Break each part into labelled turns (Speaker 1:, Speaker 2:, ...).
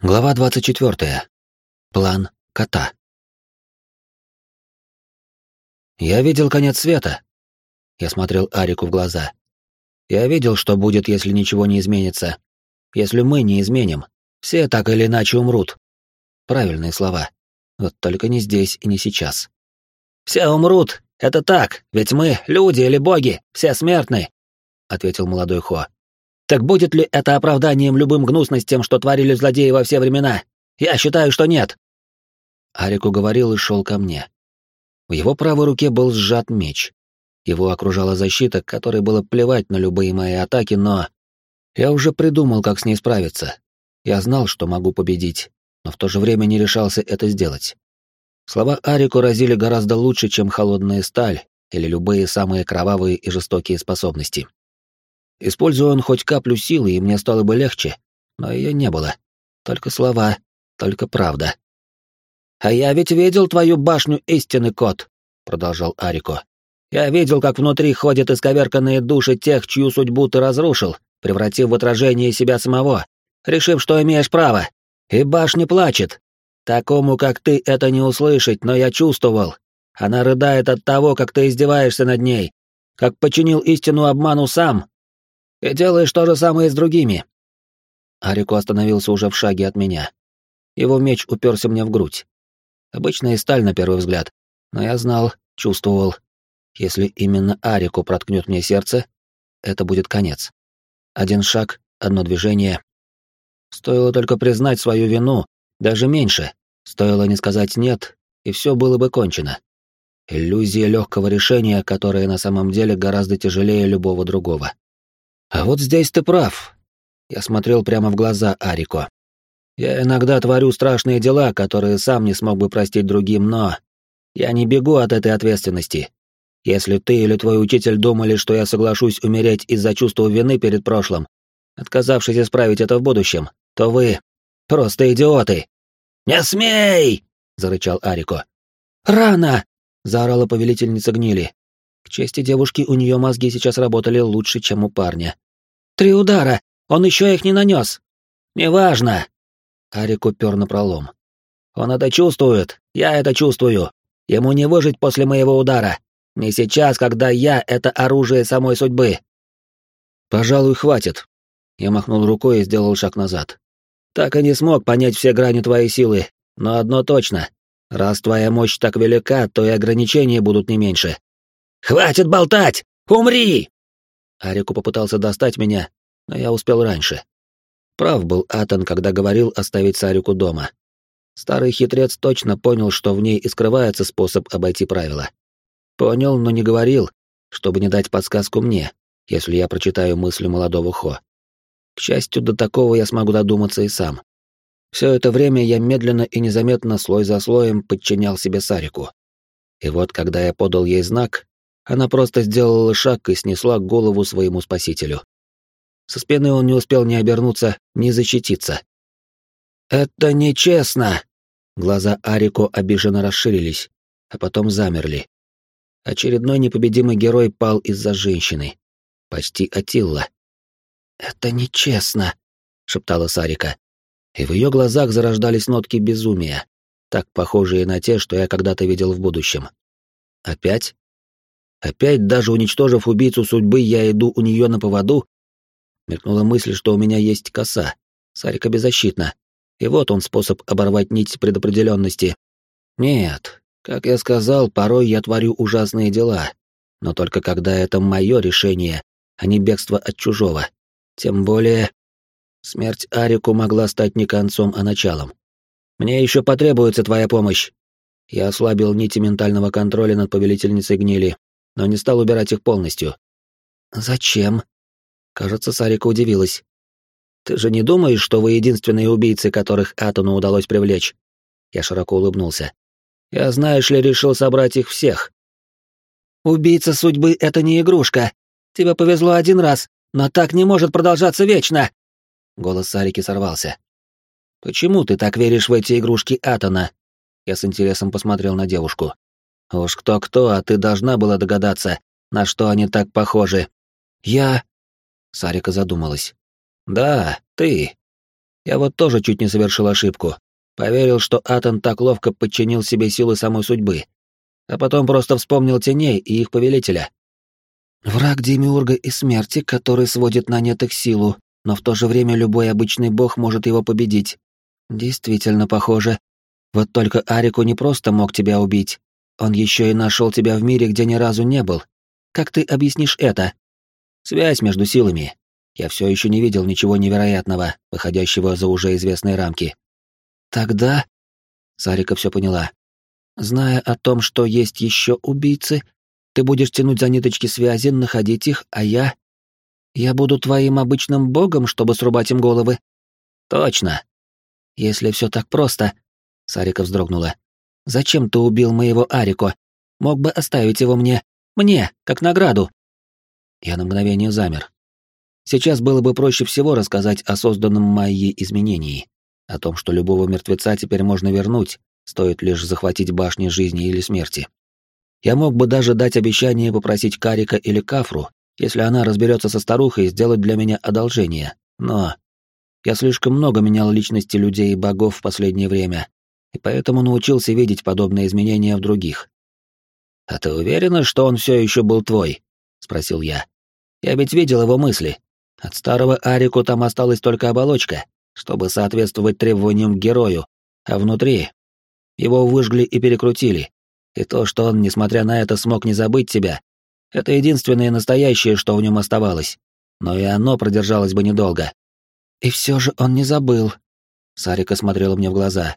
Speaker 1: Глава 24. План кота. Я видел конец света. Я смотрел Арику в глаза. Я видел, что будет, если ничего не изменится. Если мы не изменим, все так или иначе умрут. Правильные слова. Вот только не здесь и не сейчас. Все умрут. Это так, ведь мы люди или боги, все смертны, ответил молодой Хо. Так будет ли это оправданием любым гнусностям, что творили злодеи во все времена? Я считаю, что нет. Арику говорил и шел ко мне. В его правой руке был сжат меч. Его окружала защита, которой было плевать на любые мои атаки, но... Я уже придумал, как с ней справиться. Я знал, что могу победить, но в то же время не решался это сделать. Слова Арику разили гораздо лучше, чем холодная сталь или любые самые кровавые и жестокие способности. Используя он хоть каплю силы, и мне стало бы легче, но ее не было. Только слова, только правда. «А я ведь видел твою башню истины, кот», — продолжал Арико. «Я видел, как внутри ходят исковерканные души тех, чью судьбу ты разрушил, превратив в отражение себя самого, решив, что имеешь право. И башня плачет. Такому, как ты, это не услышать, но я чувствовал. Она рыдает от того, как ты издеваешься над ней, как починил истину обману сам, и делаешь то же самое с другими. Арику остановился уже в шаге от меня. Его меч уперся мне в грудь. Обычная сталь на первый взгляд, но я знал, чувствовал. Если именно Арику проткнет мне сердце, это будет конец. Один шаг, одно движение. Стоило только признать свою вину, даже меньше. Стоило не сказать «нет», и все было бы кончено. Иллюзия легкого решения, которое на самом деле гораздо тяжелее любого другого. А вот здесь ты прав. Я смотрел прямо в глаза Арико. Я иногда творю страшные дела, которые сам не смог бы простить другим, но... Я не бегу от этой ответственности. Если ты или твой учитель думали, что я соглашусь умереть из-за чувства вины перед прошлым, отказавшись исправить это в будущем, то вы просто идиоты. «Не смей!» — зарычал Арико. «Рано!» — заорала повелительница гнили. К чести девушки, у нее мозги сейчас работали лучше, чем у парня. «Три удара! Он еще их не нанес!» «Неважно!» Арик упер на пролом. «Он это чувствует! Я это чувствую! Ему не выжить после моего удара! Не сейчас, когда я — это оружие самой судьбы!» «Пожалуй, хватит!» Я махнул рукой и сделал шаг назад. «Так и не смог понять все грани твоей силы, но одно точно. Раз твоя мощь так велика, то и ограничения будут не меньше. «Хватит болтать! Умри!» Арику попытался достать меня, но я успел раньше. Прав был Атон, когда говорил оставить Сарику дома. Старый хитрец точно понял, что в ней и скрывается способ обойти правила. Понял, но не говорил, чтобы не дать подсказку мне, если я прочитаю мысли молодого Хо. К счастью, до такого я смогу додуматься и сам. Все это время я медленно и незаметно, слой за слоем, подчинял себе Сарику. И вот, когда я подал ей знак, она просто сделала шаг и снесла голову своему спасителю. Со спины он не успел ни обернуться, ни защититься. «Это нечестно!» Глаза Арико обиженно расширились, а потом замерли. Очередной непобедимый герой пал из-за женщины. Почти Атилла. «Это нечестно», — шептала Сарика. И в ее глазах зарождались нотки безумия, так похожие на те, что я когда-то видел в будущем. Опять? Опять, даже уничтожив убийцу судьбы, я иду у нее на поводу? Мелькнула мысль, что у меня есть коса. Сарика беззащитна. И вот он способ оборвать нить предопределенности. Нет, как я сказал, порой я творю ужасные дела. Но только когда это мое решение, а не бегство от чужого. Тем более... Смерть Арику могла стать не концом, а началом. Мне еще потребуется твоя помощь. Я ослабил нити ментального контроля над повелительницей гнили, но не стал убирать их полностью. «Зачем?» Кажется, Сарика удивилась. «Ты же не думаешь, что вы единственные убийцы, которых Атону удалось привлечь?» Я широко улыбнулся. «Я, знаешь ли, решил собрать их всех». «Убийца судьбы — это не игрушка. Тебе повезло один раз, но так не может продолжаться вечно!» Голос Сарики сорвался. «Почему ты так веришь в эти игрушки Атона?» Я с интересом посмотрел на девушку. Уж кто-кто, а ты должна была догадаться, на что они так похожи. Я... Сарика задумалась. Да, ты. Я вот тоже чуть не совершил ошибку. Поверил, что Атон так ловко подчинил себе силы самой судьбы. А потом просто вспомнил теней и их повелителя. Враг Демиурга и смерти, который сводит на нет их силу, но в то же время любой обычный бог может его победить. Действительно похоже. Вот только Арику не просто мог тебя убить. Он еще и нашел тебя в мире, где ни разу не был. Как ты объяснишь это? Связь между силами. Я все еще не видел ничего невероятного, выходящего за уже известные рамки. Тогда... Сарика все поняла. Зная о том, что есть еще убийцы, ты будешь тянуть за ниточки связи, находить их, а я... Я буду твоим обычным богом, чтобы срубать им головы. Точно. Если все так просто... Сарика вздрогнула. Зачем ты убил моего Арико? Мог бы оставить его мне. Мне, как награду. Я на мгновение замер. Сейчас было бы проще всего рассказать о созданном Майей изменении, о том, что любого мертвеца теперь можно вернуть, стоит лишь захватить башни жизни или смерти. Я мог бы даже дать обещание попросить Карика или Кафру, если она разберется со старухой, сделать для меня одолжение, но... Я слишком много менял личности людей и богов в последнее время, и поэтому научился видеть подобные изменения в других. «А ты уверена, что он все еще был твой?» — спросил я. «Я ведь видел его мысли. От старого Арику там осталась только оболочка, чтобы соответствовать требованиям герою, а внутри его выжгли и перекрутили. И то, что он, несмотря на это, смог не забыть тебя, это единственное настоящее, что в нем оставалось. Но и оно продержалось бы недолго. И все же он не забыл. Сарика смотрела мне в глаза.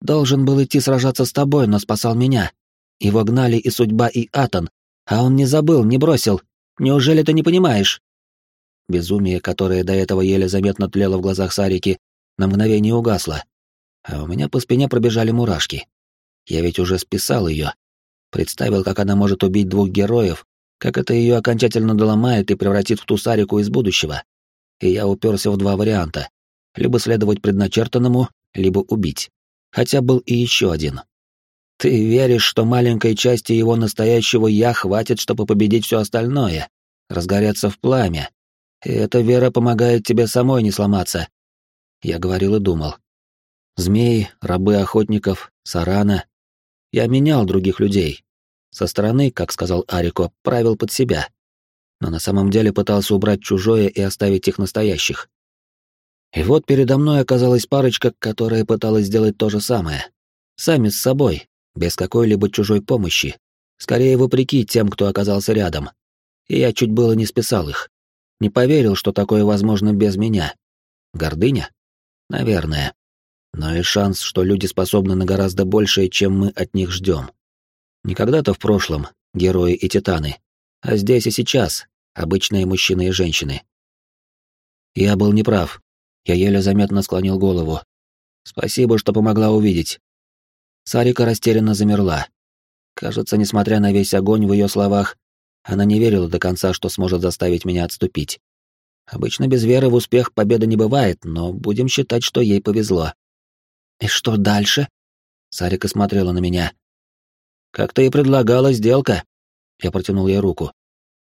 Speaker 1: Должен был идти сражаться с тобой, но спасал меня. Его гнали и судьба, и Атон, а он не забыл, не бросил. Неужели ты не понимаешь? Безумие, которое до этого еле заметно тлело в глазах Сарики, на мгновение угасло. А у меня по спине пробежали мурашки. Я ведь уже списал ее. Представил, как она может убить двух героев, как это ее окончательно доломает и превратит в ту Сарику из будущего. И я уперся в два варианта. Либо следовать предначертанному, либо убить. Хотя был и еще один. Ты веришь, что маленькой части его настоящего «я» хватит, чтобы победить все остальное, разгореться в пламя, и эта вера помогает тебе самой не сломаться. Я говорил и думал. Змеи, рабы охотников, сарана. Я менял других людей. Со стороны, как сказал Арико, правил под себя. Но на самом деле пытался убрать чужое и оставить их настоящих. И вот передо мной оказалась парочка, которая пыталась сделать то же самое. Сами с собой, без какой-либо чужой помощи. Скорее, вопреки тем, кто оказался рядом. И я чуть было не списал их. Не поверил, что такое возможно без меня. Гордыня? Наверное. Но и шанс, что люди способны на гораздо большее, чем мы от них ждем. Не когда-то в прошлом, герои и титаны, а здесь и сейчас, обычные мужчины и женщины. Я был неправ. Я еле заметно склонил голову. Спасибо, что помогла увидеть. Сарика растерянно замерла. Кажется, несмотря на весь огонь в ее словах, она не верила до конца, что сможет заставить меня отступить. Обычно без веры в успех победы не бывает, но будем считать, что ей повезло. «И что дальше?» Сарика смотрела на меня. «Как ты и предлагала, сделка». Я протянул ей руку.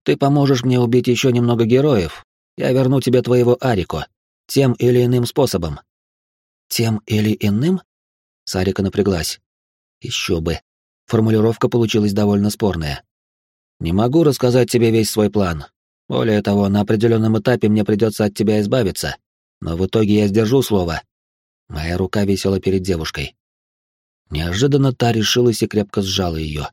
Speaker 1: «Ты поможешь мне убить еще немного героев. Я верну тебе твоего Арико. Тем или иным способом». «Тем или иным?» Сарика напряглась. Еще бы. Формулировка получилась довольно спорная. Не могу рассказать тебе весь свой план. Более того, на определенном этапе мне придется от тебя избавиться. Но в итоге я сдержу слово. Моя рука висела перед девушкой. Неожиданно та решилась и крепко сжала ее.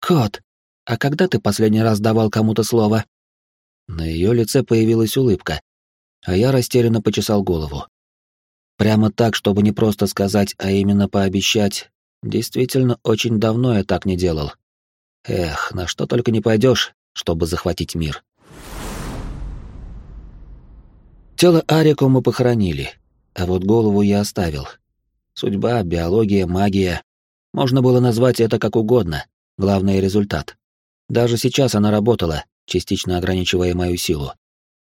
Speaker 1: «Кот, а когда ты последний раз давал кому-то слово?» На ее лице появилась улыбка, а я растерянно почесал голову. Прямо так, чтобы не просто сказать, а именно пообещать, действительно очень давно я так не делал. Эх, на что только не пойдешь, чтобы захватить мир. Тело Арику мы похоронили, а вот голову я оставил. Судьба, биология, магия. Можно было назвать это как угодно. Главный результат. Даже сейчас она работала, частично ограничивая мою силу.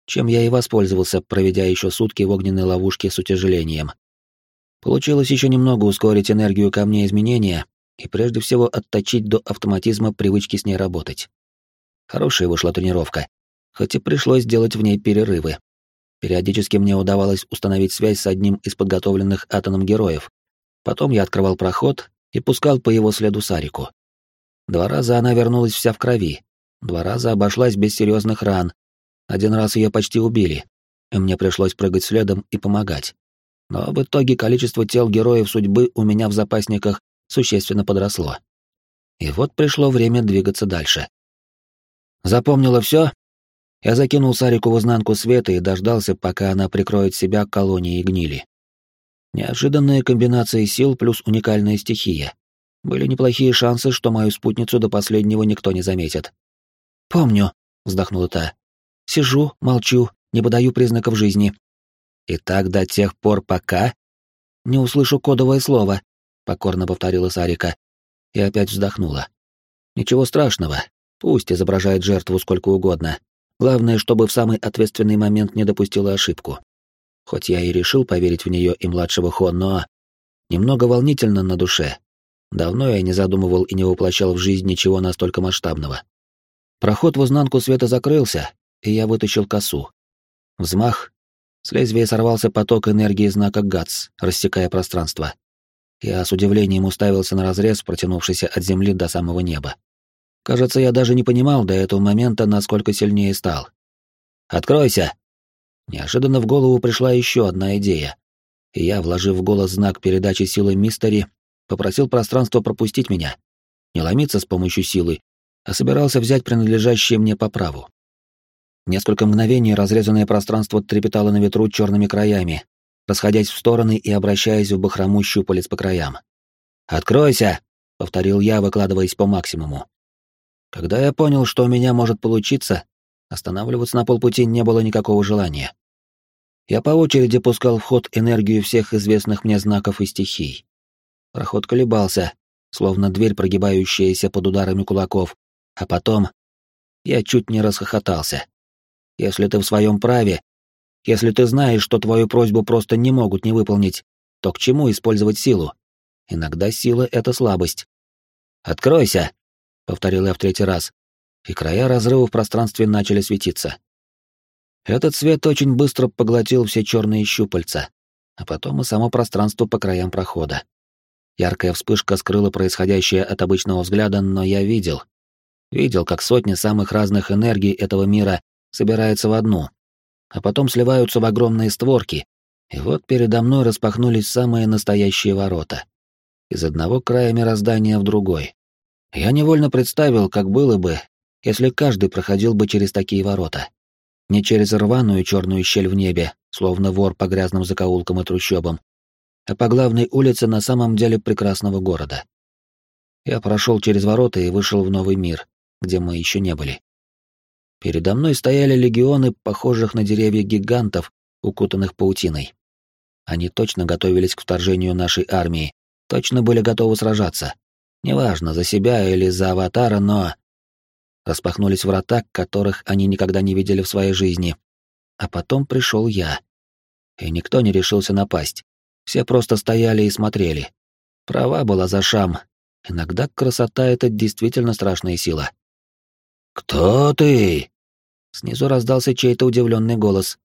Speaker 1: Чем я и воспользовался, проведя еще сутки в огненной ловушке с утяжелением. Получилось еще немного ускорить энергию камня изменения, и прежде всего отточить до автоматизма привычки с ней работать. Хорошая вышла тренировка, хоть и пришлось делать в ней перерывы. Периодически мне удавалось установить связь с одним из подготовленных атоном героев. Потом я открывал проход и пускал по его следу Сарику. Два раза она вернулась вся в крови, два раза обошлась без серьезных ран. Один раз ее почти убили, и мне пришлось прыгать следом и помогать. Но в итоге количество тел героев судьбы у меня в запасниках существенно подросло. И вот пришло время двигаться дальше. Запомнила все? Я закинул Сарику в изнанку света и дождался, пока она прикроет себя колонией гнили. Неожиданные комбинации сил плюс уникальная стихия. Были неплохие шансы, что мою спутницу до последнего никто не заметит. «Помню», — вздохнула та. «Сижу, молчу, не подаю признаков жизни. И так до тех пор, пока...» «Не услышу кодовое слово», — покорно повторила Сарика. И опять вздохнула. «Ничего страшного, пусть изображает жертву сколько угодно. Главное, чтобы в самый ответственный момент не допустила ошибку. Хоть я и решил поверить в нее и младшего Хо, но... Немного волнительно на душе. Давно я не задумывал и не воплощал в жизнь ничего настолько масштабного. Проход в изнанку света закрылся, и я вытащил косу. Взмах. С лезвия сорвался поток энергии знака ГАЦ, рассекая пространство. Я с удивлением уставился на разрез, протянувшийся от земли до самого неба. Кажется, я даже не понимал до этого момента, насколько сильнее стал. «Откройся!» Неожиданно в голову пришла еще одна идея. И я, вложив в голос знак передачи силы мистери, попросил пространство пропустить меня. Не ломиться с помощью силы, а собирался взять принадлежащее мне по праву. Несколько мгновений разрезанное пространство трепетало на ветру черными краями, расходясь в стороны и обращаясь в бахрому щупалец по краям. «Откройся!» — повторил я, выкладываясь по максимуму. Когда я понял, что у меня может получиться, останавливаться на полпути не было никакого желания. Я по очереди пускал в ход энергию всех известных мне знаков и стихий. Проход колебался, словно дверь, прогибающаяся под ударами кулаков, а потом я чуть не расхохотался. Если ты в своем праве, если ты знаешь, что твою просьбу просто не могут не выполнить, то к чему использовать силу? Иногда сила — это слабость. «Откройся!» — повторил я в третий раз, и края разрыва в пространстве начали светиться. Этот свет очень быстро поглотил все черные щупальца, а потом и само пространство по краям прохода. Яркая вспышка скрыла происходящее от обычного взгляда, но я видел. Видел, как сотни самых разных энергий этого мира собираются в одну, а потом сливаются в огромные створки, и вот передо мной распахнулись самые настоящие ворота. Из одного края мироздания в другой. Я невольно представил, как было бы, если каждый проходил бы через такие ворота. Не через рваную черную щель в небе, словно вор по грязным закоулкам и трущобам, а по главной улице на самом деле прекрасного города. Я прошел через ворота и вышел в новый мир, где мы еще не были. Передо мной стояли легионы, похожих на деревья гигантов, укутанных паутиной. Они точно готовились к вторжению нашей армии, точно были готовы сражаться. Неважно, за себя или за аватара, но... Распахнулись врата, которых они никогда не видели в своей жизни. А потом пришел я. И никто не решился напасть. Все просто стояли и смотрели. Права была за шам. Иногда красота — это действительно страшная сила. «Кто ты?» Снизу раздался чей-то удивленный голос.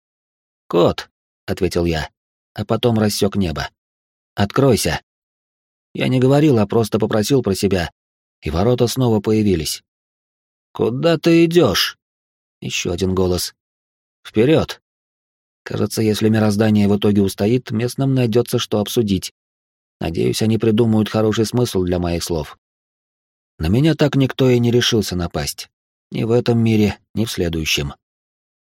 Speaker 1: «Кот», — ответил я, а потом рассек небо. «Откройся». Я не говорил, а просто попросил про себя, и ворота снова появились. «Куда ты идешь?» Еще один голос. «Вперед!» Кажется, если мироздание в итоге устоит, местным найдется что обсудить. Надеюсь, они придумают хороший смысл для моих слов. На меня так никто и не решился напасть. Ни в этом мире, ни в следующем.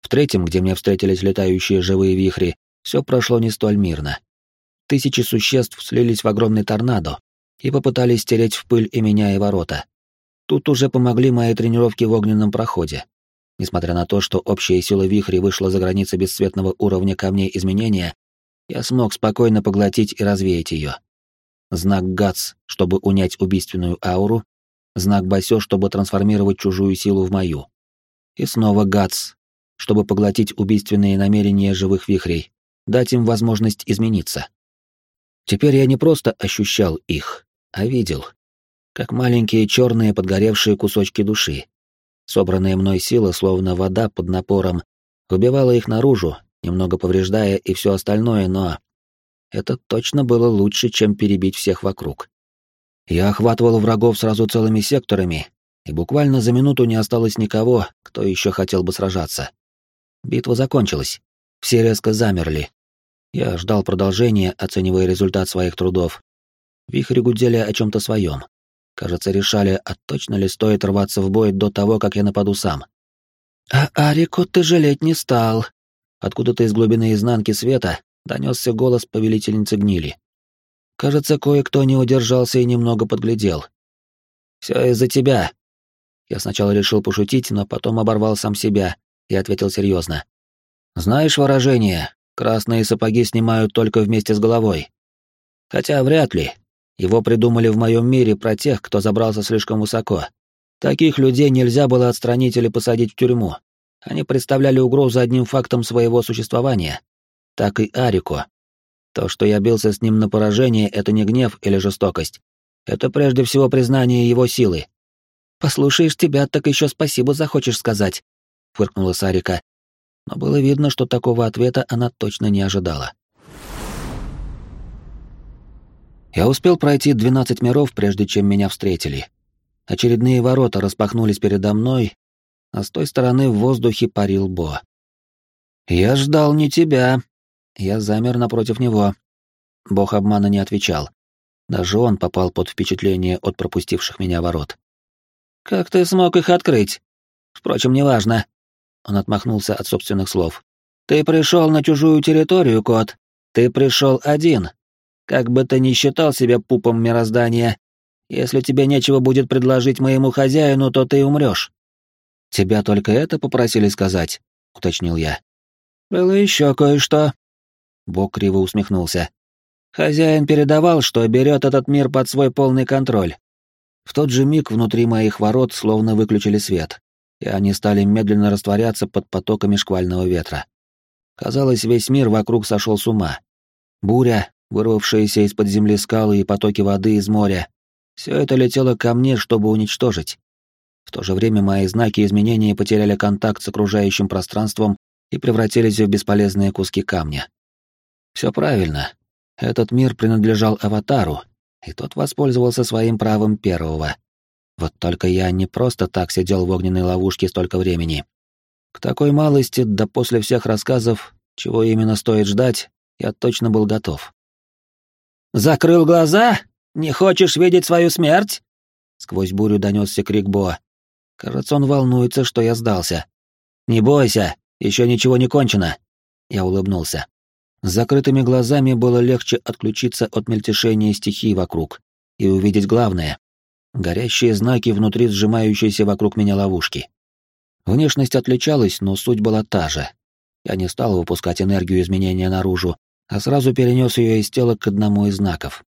Speaker 1: В третьем, где мне встретились летающие живые вихри, все прошло не столь мирно. Тысячи существ слились в огромный торнадо и попытались стереть в пыль и меня, и ворота. Тут уже помогли мои тренировки в огненном проходе. Несмотря на то, что общая сила вихри вышла за границы бесцветного уровня камней изменения, я смог спокойно поглотить и развеять ее. Знак ГАЦ, чтобы унять убийственную ауру, знак Басё, чтобы трансформировать чужую силу в мою. И снова ГАЦ, чтобы поглотить убийственные намерения живых вихрей, дать им возможность измениться. Теперь я не просто ощущал их, а видел, как маленькие черные подгоревшие кусочки души. Собранная мной сила, словно вода под напором, выбивала их наружу немного повреждая и все остальное, но... Это точно было лучше, чем перебить всех вокруг. Я охватывал врагов сразу целыми секторами, и буквально за минуту не осталось никого, кто еще хотел бы сражаться. Битва закончилась. Все резко замерли. Я ждал продолжения, оценивая результат своих трудов. Вихри гудели о чем-то своем. Кажется, решали, а точно ли стоит рваться в бой до того, как я нападу сам. «А Арику ты жалеть не стал», Откуда-то из глубины изнанки света донесся голос повелительницы гнили. Кажется, кое-кто не удержался и немного подглядел. «Все из-за тебя». Я сначала решил пошутить, но потом оборвал сам себя и ответил серьезно. «Знаешь выражение, красные сапоги снимают только вместе с головой. Хотя вряд ли. Его придумали в моем мире про тех, кто забрался слишком высоко. Таких людей нельзя было отстранить или посадить в тюрьму. Они представляли угрозу одним фактом своего существования. Так и Арико. То, что я бился с ним на поражение, это не гнев или жестокость. Это прежде всего признание его силы. «Послушаешь тебя, так еще спасибо захочешь сказать», — фыркнула Сарика. Но было видно, что такого ответа она точно не ожидала. Я успел пройти двенадцать миров, прежде чем меня встретили. Очередные ворота распахнулись передо мной, а с той стороны в воздухе парил Бо. «Я ждал не тебя». Я замер напротив него. Бог обмана не отвечал. Даже он попал под впечатление от пропустивших меня ворот. «Как ты смог их открыть? Впрочем, неважно». Он отмахнулся от собственных слов. «Ты пришел на чужую территорию, кот. Ты пришел один. Как бы ты ни считал себя пупом мироздания, если тебе нечего будет предложить моему хозяину, то ты умрешь. «Тебя только это попросили сказать?» — уточнил я. «Было еще кое-что». Бог криво усмехнулся. «Хозяин передавал, что берет этот мир под свой полный контроль». В тот же миг внутри моих ворот словно выключили свет, и они стали медленно растворяться под потоками шквального ветра. Казалось, весь мир вокруг сошел с ума. Буря, вырвавшиеся из-под земли скалы и потоки воды из моря — все это летело ко мне, чтобы уничтожить. В то же время мои знаки изменения потеряли контакт с окружающим пространством и превратились в бесполезные куски камня. Все правильно. Этот мир принадлежал Аватару, и тот воспользовался своим правом первого. Вот только я не просто так сидел в огненной ловушке столько времени. К такой малости, да после всех рассказов, чего именно стоит ждать, я точно был готов. «Закрыл глаза? Не хочешь видеть свою смерть?» Сквозь бурю донесся крик Боа. Кажется, он волнуется, что я сдался. «Не бойся, еще ничего не кончено!» Я улыбнулся. С закрытыми глазами было легче отключиться от мельтешения стихий вокруг и увидеть главное — горящие знаки внутри сжимающейся вокруг меня ловушки. Внешность отличалась, но суть была та же. Я не стал выпускать энергию изменения наружу, а сразу перенес ее из тела к одному из знаков.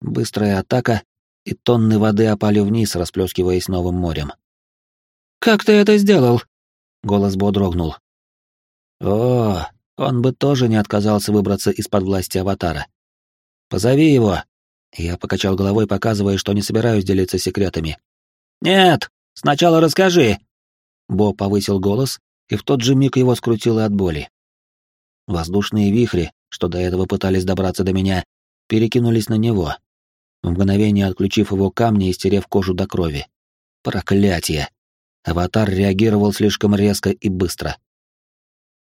Speaker 1: Быстрая атака, и тонны воды опали вниз, расплескиваясь новым морем. «Как ты это сделал?» Голос Бо дрогнул. «О, он бы тоже не отказался выбраться из-под власти Аватара. Позови его!» Я покачал головой, показывая, что не собираюсь делиться секретами. «Нет, сначала расскажи!» Бо повысил голос, и в тот же миг его скрутило от боли. Воздушные вихри, что до этого пытались добраться до меня, перекинулись на него, в мгновение отключив его камни и стерев кожу до крови. Проклятие! Аватар реагировал слишком резко и быстро.